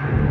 you